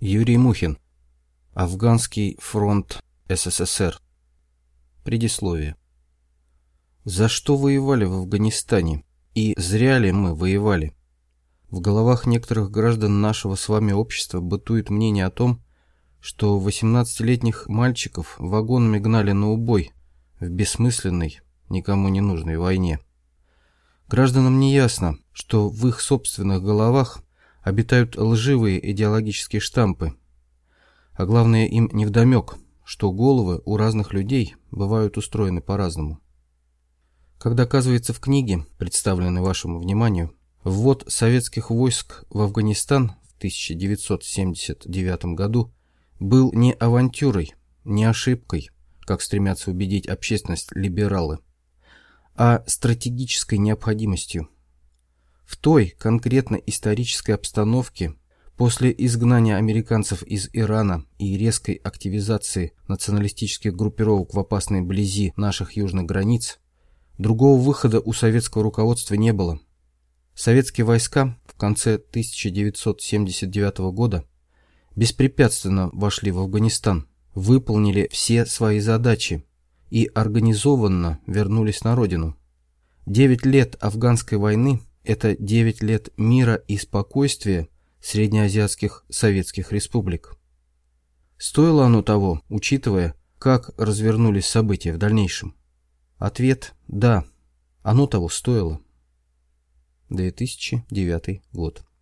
Юрий Мухин. Афганский фронт СССР. Предисловие. За что воевали в Афганистане? И зря ли мы воевали? В головах некоторых граждан нашего с вами общества бытует мнение о том, что 18-летних мальчиков вагонами гнали на убой в бессмысленной, никому не нужной войне. Гражданам не ясно, что в их собственных головах обитают лживые идеологические штампы. А главное, им невдомек, что головы у разных людей бывают устроены по-разному. Как доказывается в книге, представленной вашему вниманию, ввод советских войск в Афганистан в 1979 году был не авантюрой, не ошибкой, как стремятся убедить общественность либералы, а стратегической необходимостью – в той конкретно исторической обстановке, после изгнания американцев из Ирана и резкой активизации националистических группировок в опасной близи наших южных границ, другого выхода у советского руководства не было. Советские войска в конце 1979 года беспрепятственно вошли в Афганистан, выполнили все свои задачи и организованно вернулись на родину. Девять лет афганской войны это 9 лет мира и спокойствия среднеазиатских советских республик. Стоило оно того, учитывая, как развернулись события в дальнейшем? Ответ – да, оно того стоило. 2009 год.